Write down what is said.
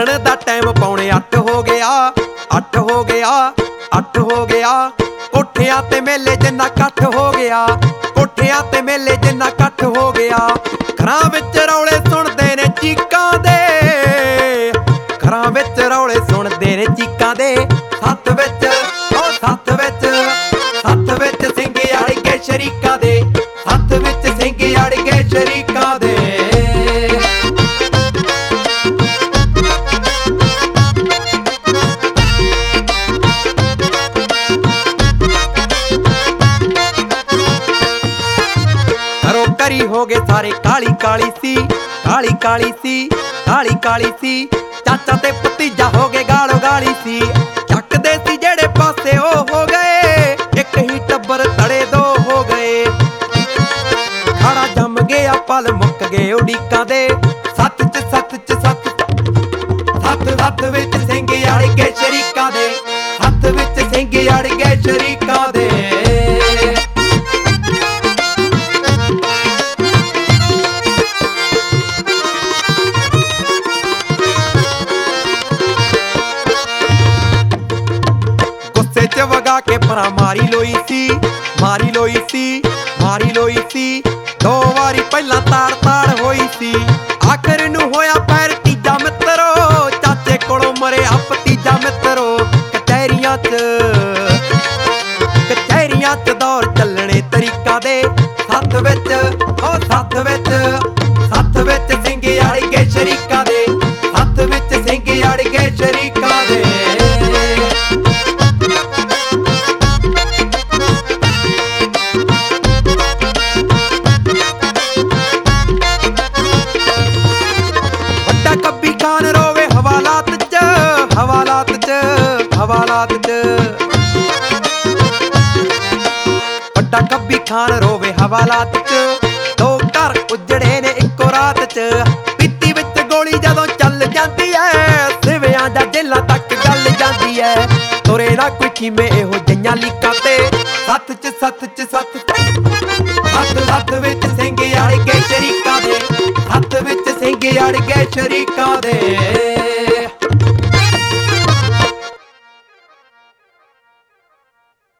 ਉੱਠਣ ਦਾ ਟਾਈਮ ਪੌਣੇ 8 ਹੋ ਗਿਆ 8 ਹੋ ਗਿਆ 8 ਹੋ ਗਿਆ। ਕੋਠਿਆਂ ਤੇ ਮੇਲੇ ਜਿੰਨਾ ਇਕੱਠ ਹੋ ਗਿਆ ਕੋਠਿਆਂ ਤੇ ਮੇਲੇ ਜਿੰਨਾ ਇਕੱਠ ਹੋ ਗਿਆ। ਘਰਾਂ ਵਿੱਚ ਰੌਲੇ ਸੁਣਦੇ ਨੇ ਚੀਕਾਂ ਦੇ ਘਰਾਂ ਵਿੱਚ ਰੌਲੇ ਸੁਣਦੇ ਨੇ ਚੀਕਾਂ ਦੇ। ਸੱਤ ਵਿੱਚ, ਉਹ ਸੱਤ ਵਿੱਚ ਸੱਤ ਵਿੱਚ ਸਿੰਘ ਅੜ ਕੇ ਸ਼ਰੀਕਾਂ ਦੇ, ਸੱਤ ਵਿੱਚ ਸਿੰਘ ਅੜ ਕੇ ਸ਼ਰੀਕਾਂ ਦੇ। ਕਰੋ ਹੋ ਗਏ ਸਾਰੇ ਕਾਲੀ ਕਾਲੀ ਸੀ, ਕਾਲੀ ਕਾਲੀ ਸੀ, ਕਾਲੀ ਕਾਲੀ ਸੀ। ਚਾਚਾ ਤੇ ਭਤੀਜਾ ਹੋ ਗਏ ਗਾਲੋ ਗਾਲੀ ਸੀ। ਚੱਕਦੇ ਸੀ ਜਿਹੜੇ ਪਾਸੇ ਉਹ ਹੋ ਗਏ, ਇੱਕ ਹੀ ਟੱਬਰ ਤੜੇ ਦੋ ਹੋ ਗਏ। ਖਾੜਾ ਜੰਮ ਗਿਆ ਪਲ ਮੁੱਕ ਗਏ ਉਡੀਕਾਂ ਦੇ। ਸੱਤ ਚ ਸੱਤ ਚ ਸੱਤ ਸੱਤ ਸੱਤ ਵਿੱਚ ਸਿੰਘ ਅੜ ਗਏ ਸ਼ਰੀਕਾਂ ਦੇ। ਹੱਥ ਵਿੱਚ ਸਿੰਘ ਅੜ ਗਏ ਸ਼ਰੀਕਾਂ ਦੇ। 'ਚ ਕੇ ਪਰਾਂ ਮਾਰੀ ਲੋਈ ਸੀ, ਮਾਰੀ ਲੋਈ ਸੀ, ਮਾਰੀ ਲੋਈ ਸੀ। ਦੋ ਵਾਰੀ ਪਹਿਲਾਂ ਤਾੜ ਤਾੜ ਹੋਈ ਸੀ। ਆਖਰ ਨੂੰ ਹੋਇਆ ਪੈਰ ਤੀਜਾ ਮਿੱਤਰੋ, ਚਾਚੇ ਕੋਲੋਂ ਮਰੇ ਆਪ ਤੀਜਾ ਮਿੱਤਰੋ। ਕਚਹਿਰੀਆਂ 'ਚ ਕਚਹਿਰੀਆਂ 'ਚ ਦੌਰ ਚੱਲਣੇ ਤਰੀਕਾ ਦੇ। ਵੱਡਾ ਕੱਬੀ ਖਾਨ ਰੋਵੇ ਹਵਾਲਾਤ ਚ। ਦੋ ਘਰ ਉਜੜੇ ਨੇ ਇੱਕੋ ਰਾਤ ਚ। ਪੀਤੀ ਵਿੱਚ ਗੋਲੀ ਜਦੋਂ ਚੱਲ ਜਾਂਦੀ ਐ, ਸਿਵਿਆਂ ਦਾ ਜੇਲਾਂ ਤੱਕ ਚੱਲ ਜਾਂਦੀ ਐ। ਤੁਰੇ ਨਾ ਕੋਈ ਕਿਵੇਂ ਇਹੋ ਜਈਆਂ ਲੀਕਾਂ ਤੇ। ਸੱਤ ਚ ਸੱਤ ਚ ਸੱਤ। ਹੱਥ ਹੱਥ ਵਿੱਚ ਸਿੰਘ ਅੜ ਕੇ ਸ਼ਰੀਕਾਂ ਦੇ। ਹੱਥ ਵਿੱਚ ਸਿੰਘ ਅੜ ਕੇ ਸ਼ਰੀਕਾਂ